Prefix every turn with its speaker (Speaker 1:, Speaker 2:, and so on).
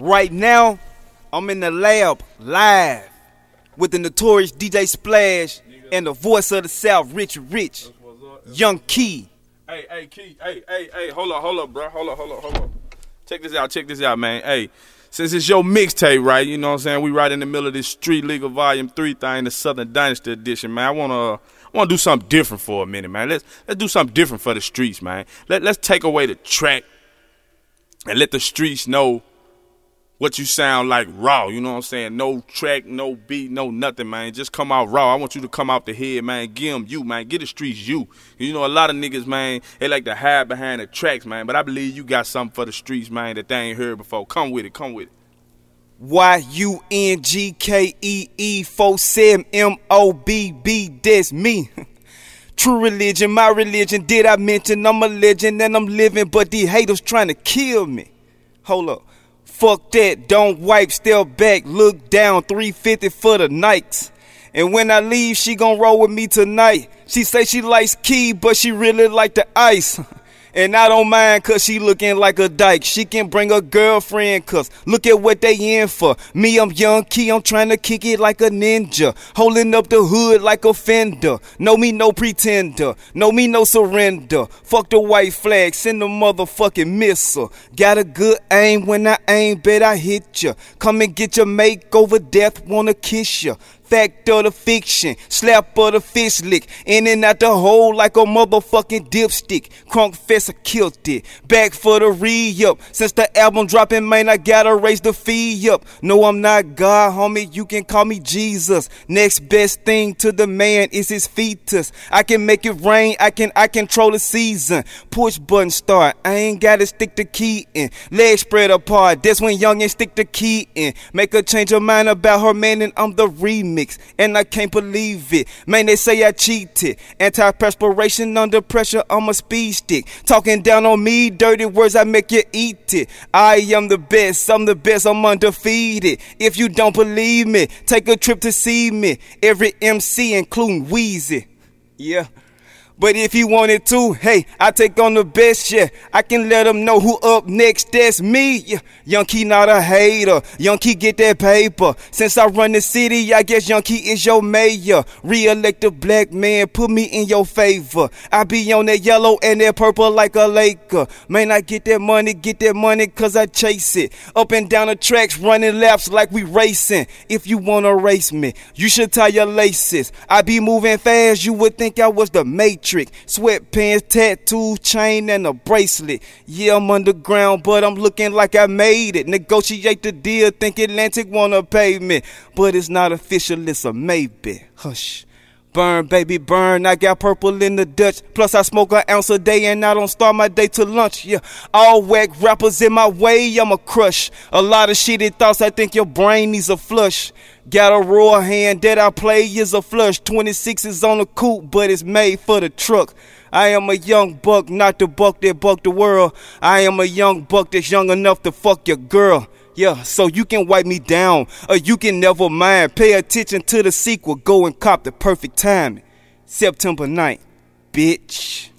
Speaker 1: Right now, I'm in the lab live with the notorious DJ Splash and the voice of the South, Rich Rich, Young Key.
Speaker 2: Hey, hey, Key. Hey, hey, hey. Hold up, hold up, bro. Hold up, hold up, hold up. Check this out. Check this out, man. Hey, since it's your mixtape, right? You know what I'm saying? We right in the middle of this Street Legal Volume Three thing, the Southern Dynasty edition, man. I wanna, I wanna do something different for a minute, man. Let's let's do something different for the streets, man. Let let's take away the track and let the streets know what you sound like raw. You know what I'm saying? No track, no beat, no nothing, man. Just come out raw. I want you to come out the head, man. Give them you, man. Get the streets you. You know, a lot of niggas, man, they like to hide behind the tracks, man. But I believe you got something for the streets, man, that they ain't heard before. Come with it. Come with it.
Speaker 1: Y U N G K E E 4 7 M O B B. That's me. True religion, my religion. Did I mention I'm a legend and I'm living, but these haters trying to kill me? Hold up. Fuck that, don't wipe, step back, look down, 350 for the Nikes. And when I leave, she gon' roll with me tonight. She say she likes key, but she really like the ice. And I don't mind cause she looking like a dyke. She can bring a girlfriend cause look at what they in for. Me, I'm young key, I'm trying to kick it like a ninja. Holding up the hood like a fender. No me no pretender. No me no surrender. Fuck the white flag, send the motherfucking missile. Got a good aim when I aim, bet I hit ya. Come and get your makeover, death wanna kiss ya. Fact or the fiction, slap or the fist lick, in and out the hole like a motherfucking dipstick. Crunk fest, I killed it. Back for the re up. Since the album dropping, man, I gotta raise the fee up. No, I'm not God, homie, you can call me Jesus. Next best thing to the man is his fetus. I can make it rain, I can I control the season. Push button start, I ain't gotta stick the key in. Legs spread apart, that's when young and stick the key in. Make her change her mind about her man, and I'm the remix and I can't believe it. Man, they say I cheated. Anti-perspiration under pressure, I'm a speed stick. Talking down on me, dirty words, I make you eat it. I am the best, I'm the best, I'm undefeated. If you don't believe me, take a trip to see me. Every MC, including Weezy. Yeah. But if he wanted to, hey, I take on the best, yeah. I can let him know who up next, that's me. Yeah. Young Key not a hater. Young Key get that paper. Since I run the city, I guess Young Key is your mayor. Re-elect a black man, put me in your favor. I be on that yellow and that purple like a Laker. Man, I get that money, get that money cause I chase it. Up and down the tracks, running laps like we racing. If you wanna race me, you should tie your laces. I be moving fast, you would think I was the Matrix. Sweatpants, tattoo, chain, and a bracelet. Yeah, I'm underground, but I'm looking like I made it. Negotiate the deal, think Atlantic wanna pay me. But it's not official, it's a maybe. Hush. Burn, baby, burn. I got purple in the Dutch. Plus, I smoke an ounce a day and I don't start my day till lunch. Yeah, all whack rappers in my way, I'm a crush. A lot of shitty thoughts, I think your brain needs a flush. Got a raw hand that I play is a flush. 26 is on the coupe, but it's made for the truck. I am a young buck, not the buck that buck the world. I am a young buck that's young enough to fuck your girl. Yeah, so you can wipe me down, or you can never mind. Pay attention to the sequel, go and cop the perfect timing. September 9th, bitch.